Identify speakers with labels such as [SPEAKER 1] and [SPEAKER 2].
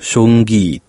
[SPEAKER 1] 兄弟